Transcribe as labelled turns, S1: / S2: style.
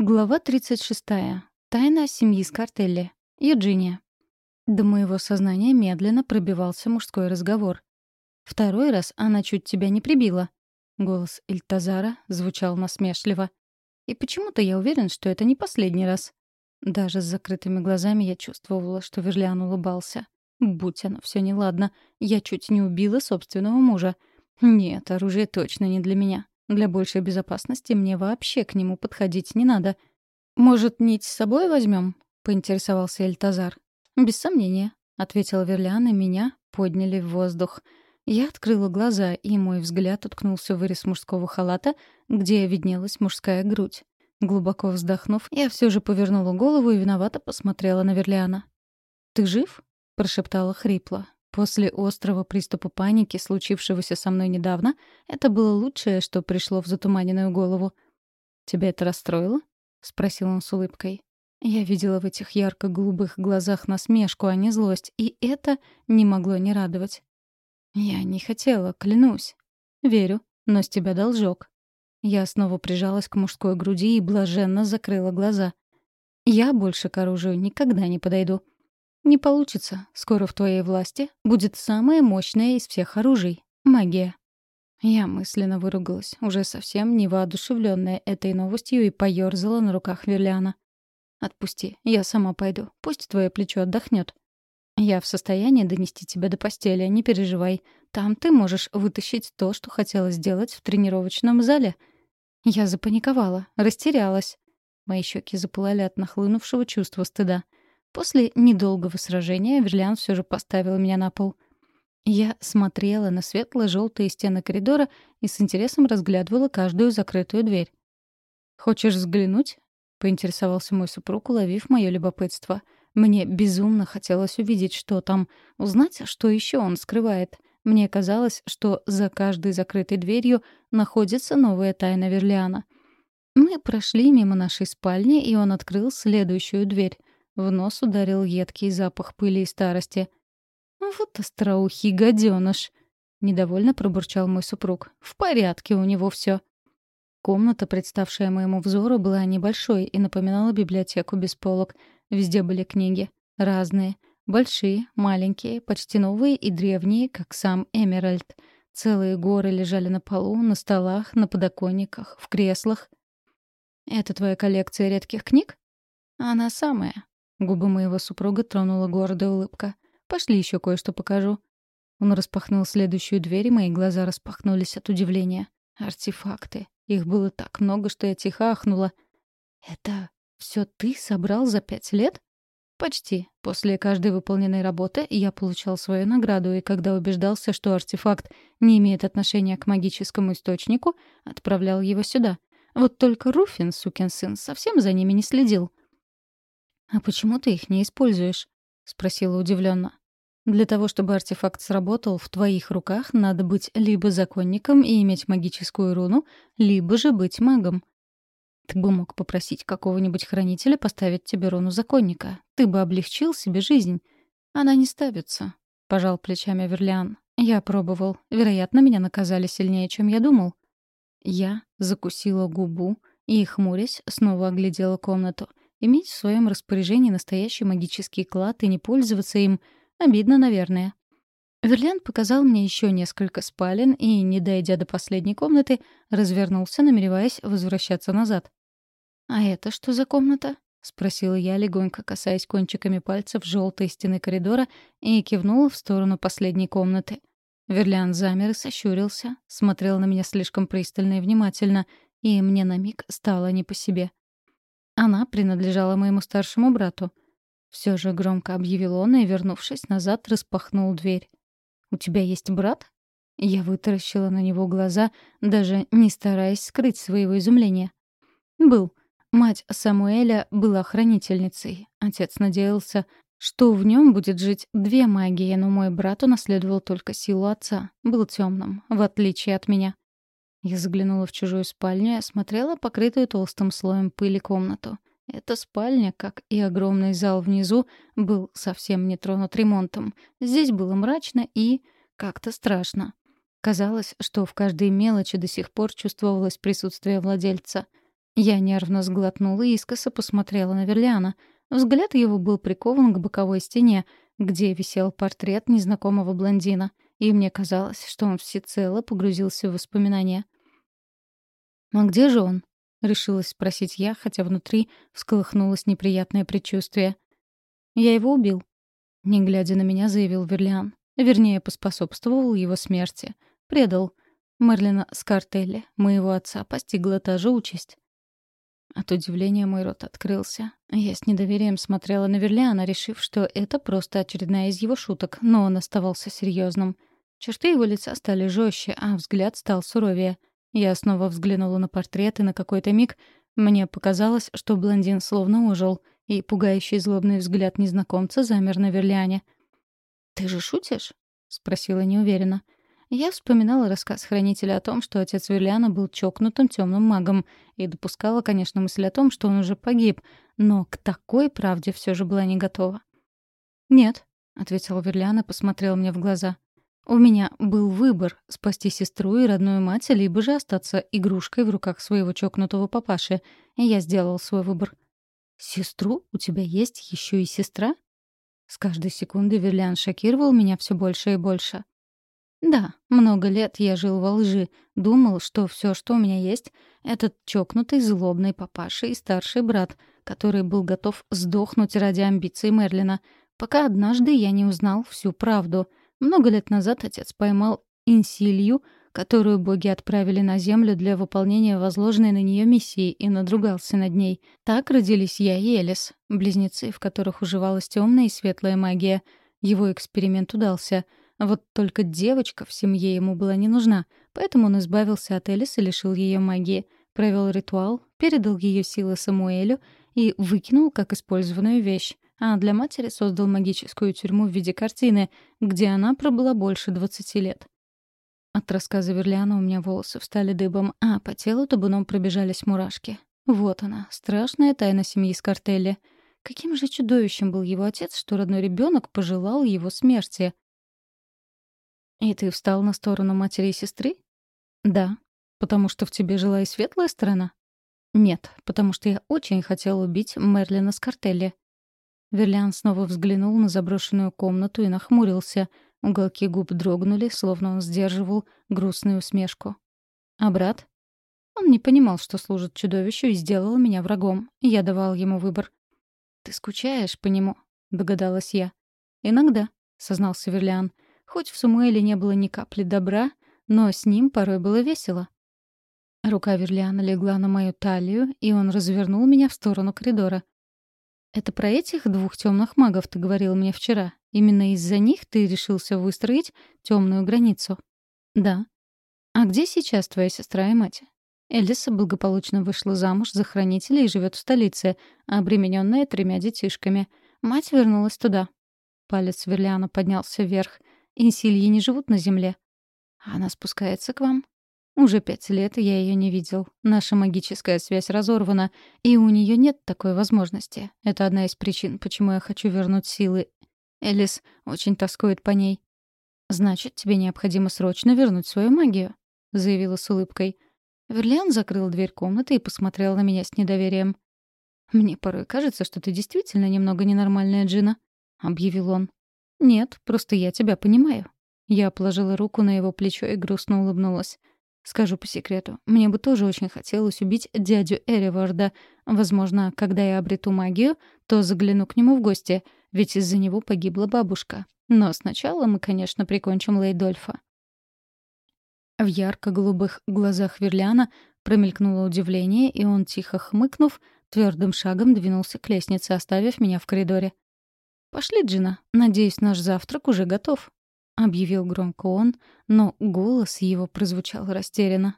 S1: Глава 36. Тайна семьи Скартелли. Юджиния. До моего сознания медленно пробивался мужской разговор. «Второй раз она чуть тебя не прибила». Голос Ильтазара звучал насмешливо. «И почему-то я уверен, что это не последний раз». Даже с закрытыми глазами я чувствовала, что Верлиан улыбался. Будь оно все неладно, я чуть не убила собственного мужа. Нет, оружие точно не для меня. Для большей безопасности мне вообще к нему подходить не надо. «Может, нить с собой возьмем? поинтересовался Эльтазар. «Без сомнения», — ответила Верлиан, и меня подняли в воздух. Я открыла глаза, и мой взгляд уткнулся в вырез мужского халата, где виднелась мужская грудь. Глубоко вздохнув, я все же повернула голову и виновато посмотрела на Верлиана. «Ты жив?» — прошептала хрипло. После острого приступа паники, случившегося со мной недавно, это было лучшее, что пришло в затуманенную голову. «Тебя это расстроило?» — спросил он с улыбкой. Я видела в этих ярко-голубых глазах насмешку, а не злость, и это не могло не радовать. «Я не хотела, клянусь. Верю, но с тебя должок». Я снова прижалась к мужской груди и блаженно закрыла глаза. «Я больше к оружию никогда не подойду». «Не получится. Скоро в твоей власти будет самое мощное из всех оружий — магия». Я мысленно выругалась, уже совсем не воодушевленная этой новостью, и поёрзала на руках Верлиана. «Отпусти, я сама пойду. Пусть твое плечо отдохнет. Я в состоянии донести тебя до постели, не переживай. Там ты можешь вытащить то, что хотела сделать в тренировочном зале». Я запаниковала, растерялась. Мои щеки запылали от нахлынувшего чувства стыда. После недолгого сражения Верлиан все же поставил меня на пол. Я смотрела на светло-желтые стены коридора и с интересом разглядывала каждую закрытую дверь. «Хочешь взглянуть?» — поинтересовался мой супруг, уловив мое любопытство. Мне безумно хотелось увидеть, что там, узнать, что еще он скрывает. Мне казалось, что за каждой закрытой дверью находится новая тайна Верлиана. Мы прошли мимо нашей спальни, и он открыл следующую дверь. В нос ударил едкий запах пыли и старости. «Вот остроухий гаденыш!» — недовольно пробурчал мой супруг. «В порядке у него все. Комната, представшая моему взору, была небольшой и напоминала библиотеку без полок. Везде были книги. Разные. Большие, маленькие, почти новые и древние, как сам Эмеральд. Целые горы лежали на полу, на столах, на подоконниках, в креслах. «Это твоя коллекция редких книг?» «Она самая», Губы моего супруга тронула гордая улыбка. «Пошли еще кое-что покажу». Он распахнул следующую дверь, и мои глаза распахнулись от удивления. Артефакты. Их было так много, что я тихо ахнула. «Это все ты собрал за пять лет?» «Почти. После каждой выполненной работы я получал свою награду, и когда убеждался, что артефакт не имеет отношения к магическому источнику, отправлял его сюда. Вот только Руфин, сукин сын, совсем за ними не следил». «А почему ты их не используешь?» — спросила удивленно. «Для того, чтобы артефакт сработал в твоих руках, надо быть либо законником и иметь магическую руну, либо же быть магом. Ты бы мог попросить какого-нибудь хранителя поставить тебе руну законника. Ты бы облегчил себе жизнь. Она не ставится», — пожал плечами Верлиан. «Я пробовал. Вероятно, меня наказали сильнее, чем я думал». Я закусила губу и, хмурясь, снова оглядела комнату — Иметь в своем распоряжении настоящий магический клад и не пользоваться им — обидно, наверное. Верлян показал мне еще несколько спален и, не дойдя до последней комнаты, развернулся, намереваясь возвращаться назад. «А это что за комната?» — спросила я, легонько касаясь кончиками пальцев желтой стены коридора и кивнула в сторону последней комнаты. Верлян замер и сощурился, смотрел на меня слишком пристально и внимательно, и мне на миг стало не по себе. Она принадлежала моему старшему брату. Все же громко объявил он и, вернувшись назад, распахнул дверь. «У тебя есть брат?» Я вытаращила на него глаза, даже не стараясь скрыть своего изумления. «Был. Мать Самуэля была хранительницей. Отец надеялся, что в нем будет жить две магии, но мой брат унаследовал только силу отца. Был темным, в отличие от меня. Я заглянула в чужую спальню и осмотрела покрытую толстым слоем пыли комнату. Эта спальня, как и огромный зал внизу, был совсем не тронут ремонтом. Здесь было мрачно и как-то страшно. Казалось, что в каждой мелочи до сих пор чувствовалось присутствие владельца. Я нервно сглотнула и искоса посмотрела на Верлиана. Взгляд его был прикован к боковой стене, где висел портрет незнакомого блондина, и мне казалось, что он всецело погрузился в воспоминания. «А где же он?» — решилась спросить я, хотя внутри всколыхнулось неприятное предчувствие. «Я его убил», — не глядя на меня, заявил Верлиан. Вернее, поспособствовал его смерти. Предал. Мерлина Скартелли, моего отца, постигла та же участь. От удивления мой рот открылся. Я с недоверием смотрела на Верлиана, решив, что это просто очередная из его шуток, но он оставался серьезным. Черты его лица стали жестче, а взгляд стал суровее. Я снова взглянула на портрет, и на какой-то миг мне показалось, что блондин словно ожил, и пугающий злобный взгляд незнакомца замер на Верлиане. «Ты же шутишь?» — спросила неуверенно. Я вспоминала рассказ хранителя о том, что отец Верлиана был чокнутым темным магом, и допускала, конечно, мысль о том, что он уже погиб, но к такой правде все же была не готова. «Нет», — ответил Верлиан и посмотрел мне в глаза. «У меня был выбор — спасти сестру и родную мать, либо же остаться игрушкой в руках своего чокнутого папаши, и я сделал свой выбор». «Сестру? У тебя есть еще и сестра?» С каждой секундой Верлиан шокировал меня все больше и больше. Да, много лет я жил во лжи, думал, что все, что у меня есть, этот чокнутый злобный папаша и старший брат, который был готов сдохнуть ради амбиций Мерлина, пока однажды я не узнал всю правду. Много лет назад отец поймал инсилью, которую боги отправили на землю для выполнения возложенной на нее миссии, и надругался над ней. Так родились я и Элис, близнецы, в которых уживалась темная и светлая магия. Его эксперимент удался — вот только девочка в семье ему была не нужна, поэтому он избавился от Элис и лишил ее магии, провел ритуал, передал ее силы Самуэлю и выкинул как использованную вещь. А для матери создал магическую тюрьму в виде картины, где она пробыла больше двадцати лет. От рассказа Верлиана у меня волосы встали дыбом, а по телу табуном пробежались мурашки. Вот она, страшная тайна семьи Скартелли. Каким же чудовищем был его отец, что родной ребенок пожелал его смерти. «И ты встал на сторону матери и сестры?» «Да. Потому что в тебе жила и светлая сторона?» «Нет, потому что я очень хотел убить Мерлина Скартелли». Верлиан снова взглянул на заброшенную комнату и нахмурился. Уголки губ дрогнули, словно он сдерживал грустную усмешку. «А брат?» Он не понимал, что служит чудовищу, и сделал меня врагом. Я давал ему выбор. «Ты скучаешь по нему?» — догадалась я. «Иногда», — сознался Верлиан. Хоть в Сумуэле не было ни капли добра, но с ним порой было весело. Рука Верлиана легла на мою талию, и он развернул меня в сторону коридора. «Это про этих двух темных магов ты говорил мне вчера. Именно из-за них ты решился выстроить темную границу?» «Да». «А где сейчас твоя сестра и мать?» Элиса благополучно вышла замуж за хранителя и живет в столице, обремененная тремя детишками. Мать вернулась туда. Палец Верлиана поднялся вверх. Инсильи не живут на Земле. Она спускается к вам? Уже пять лет я ее не видел. Наша магическая связь разорвана, и у нее нет такой возможности. Это одна из причин, почему я хочу вернуть силы. Элис очень тоскует по ней. «Значит, тебе необходимо срочно вернуть свою магию», — заявила с улыбкой. Верлиан закрыл дверь комнаты и посмотрел на меня с недоверием. «Мне порой кажется, что ты действительно немного ненормальная, Джина», — объявил он. «Нет, просто я тебя понимаю». Я положила руку на его плечо и грустно улыбнулась. Скажу по секрету, мне бы тоже очень хотелось убить дядю Эриварда. Возможно, когда я обрету магию, то загляну к нему в гости, ведь из-за него погибла бабушка. Но сначала мы, конечно, прикончим Лейдольфа. В ярко-голубых глазах Верляна промелькнуло удивление, и он, тихо хмыкнув, твердым шагом двинулся к лестнице, оставив меня в коридоре. «Пошли, Джина. Надеюсь, наш завтрак уже готов», — объявил громко он, но голос его прозвучал растерянно.